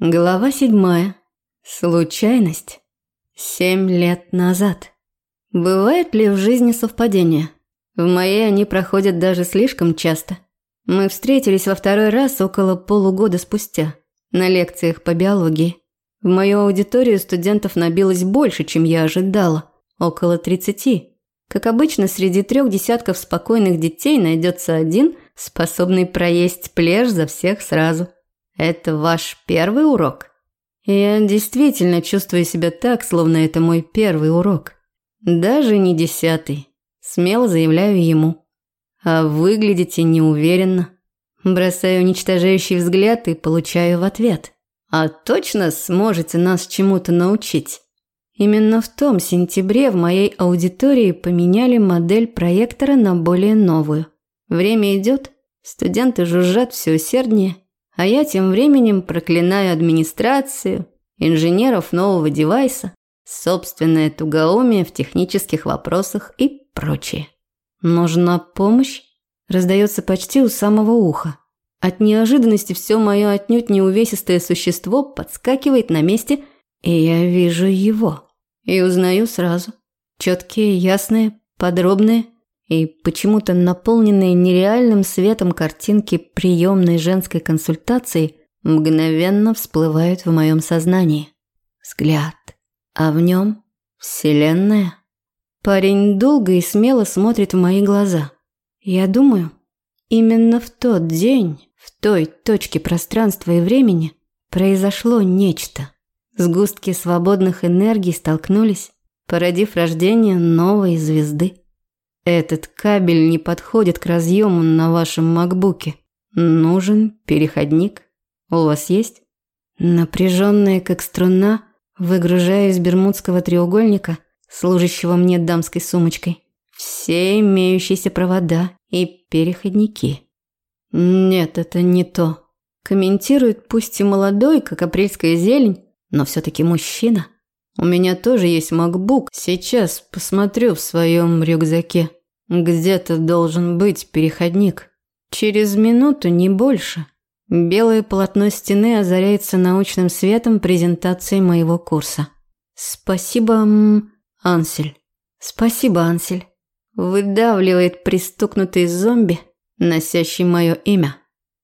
Глава седьмая. Случайность. Семь лет назад. Бывает ли в жизни совпадения? В моей они проходят даже слишком часто. Мы встретились во второй раз около полугода спустя на лекциях по биологии. В мою аудиторию студентов набилось больше, чем я ожидала, около тридцати. Как обычно, среди трех десятков спокойных детей найдется один, способный проесть плешь за всех сразу – это ваш первый урок? Я действительно чувствую себя так, словно это мой первый урок. Даже не десятый. Смело заявляю ему. А выглядите неуверенно. Бросаю уничтожающий взгляд и получаю в ответ. А точно сможете нас чему-то научить? Именно в том сентябре в моей аудитории поменяли модель проектора на более новую. Время идет, студенты жужжат все усерднее – а я тем временем проклинаю администрацию, инженеров нового девайса, собственное тугоумие в технических вопросах и прочее. «Нужна помощь?» раздается почти у самого уха. От неожиданности все мое отнюдь неувесистое существо подскакивает на месте, и я вижу его. И узнаю сразу. Четкие, ясные, подробные – и почему-то наполненные нереальным светом картинки приемной женской консультации мгновенно всплывают в моем сознании. Взгляд. А в нем Вселенная. Парень долго и смело смотрит в мои глаза. Я думаю, именно в тот день, в той точке пространства и времени произошло нечто. Сгустки свободных энергий столкнулись, породив рождение новой звезды. Этот кабель не подходит к разъему на вашем макбуке. Нужен переходник. У вас есть? Напряженная, как струна, выгружаю из бермудского треугольника, служащего мне дамской сумочкой, все имеющиеся провода и переходники. Нет, это не то. Комментирует пусть и молодой, как апрельская зелень, но все-таки мужчина. У меня тоже есть MacBook. Сейчас посмотрю в своем рюкзаке. Где-то должен быть переходник. Через минуту, не больше. Белое полотно стены озаряется научным светом презентации моего курса. Спасибо, Ансель. Спасибо, Ансель. Выдавливает пристукнутый зомби, носящий мое имя.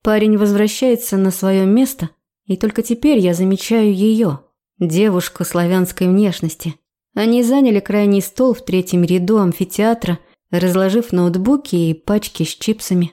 Парень возвращается на свое место, и только теперь я замечаю ее, девушку славянской внешности. Они заняли крайний стол в третьем ряду амфитеатра – разложив ноутбуки и пачки с чипсами.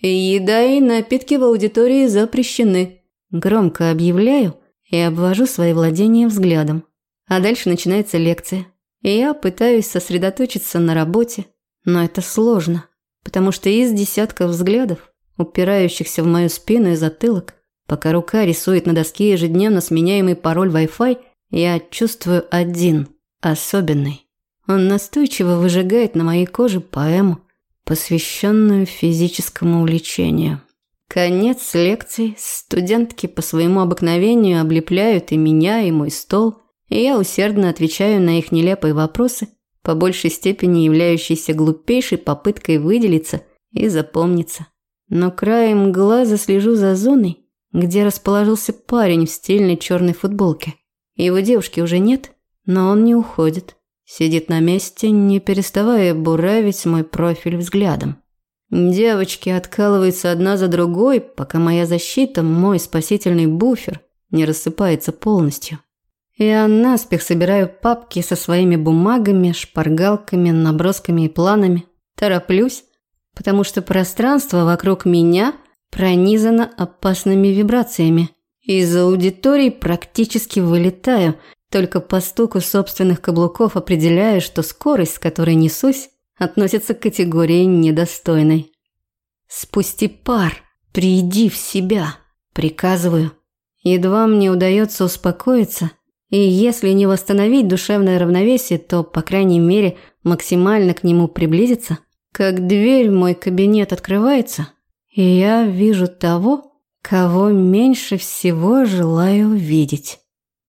«Еда и напитки в аудитории запрещены», – громко объявляю и обвожу свои владения взглядом. А дальше начинается лекция. И я пытаюсь сосредоточиться на работе, но это сложно, потому что из десятков взглядов, упирающихся в мою спину и затылок, пока рука рисует на доске ежедневно сменяемый пароль Wi-Fi, я чувствую один, особенный. Он настойчиво выжигает на моей коже поэму, посвященную физическому увлечению. Конец лекции. Студентки по своему обыкновению облепляют и меня, и мой стол, и я усердно отвечаю на их нелепые вопросы, по большей степени являющиеся глупейшей попыткой выделиться и запомниться. Но краем глаза слежу за зоной, где расположился парень в стильной черной футболке. Его девушки уже нет, но он не уходит. Сидит на месте, не переставая буравить мой профиль взглядом. Девочки откалываются одна за другой, пока моя защита, мой спасительный буфер, не рассыпается полностью. Я наспех собираю папки со своими бумагами, шпаргалками, набросками и планами. Тороплюсь, потому что пространство вокруг меня пронизано опасными вибрациями. Из аудитории практически вылетаю – только по стуку собственных каблуков определяю, что скорость, с которой несусь, относится к категории недостойной. «Спусти пар, приди в себя», – приказываю. Едва мне удается успокоиться, и если не восстановить душевное равновесие, то, по крайней мере, максимально к нему приблизиться, как дверь в мой кабинет открывается, и я вижу того, кого меньше всего желаю видеть.